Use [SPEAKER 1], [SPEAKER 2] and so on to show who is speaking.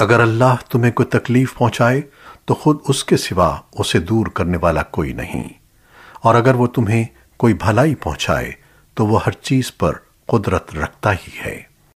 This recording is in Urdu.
[SPEAKER 1] اگر اللہ تمہیں کوئی تکلیف پہنچائے، تو خود اس کے سوا اسے دور کرنے والا کوئی نہیں۔ اور اگر وہ تمہیں کوئی بھلائی پہنچائے، تو وہ ہر چیز پر قدرت رکھتا ہی ہے۔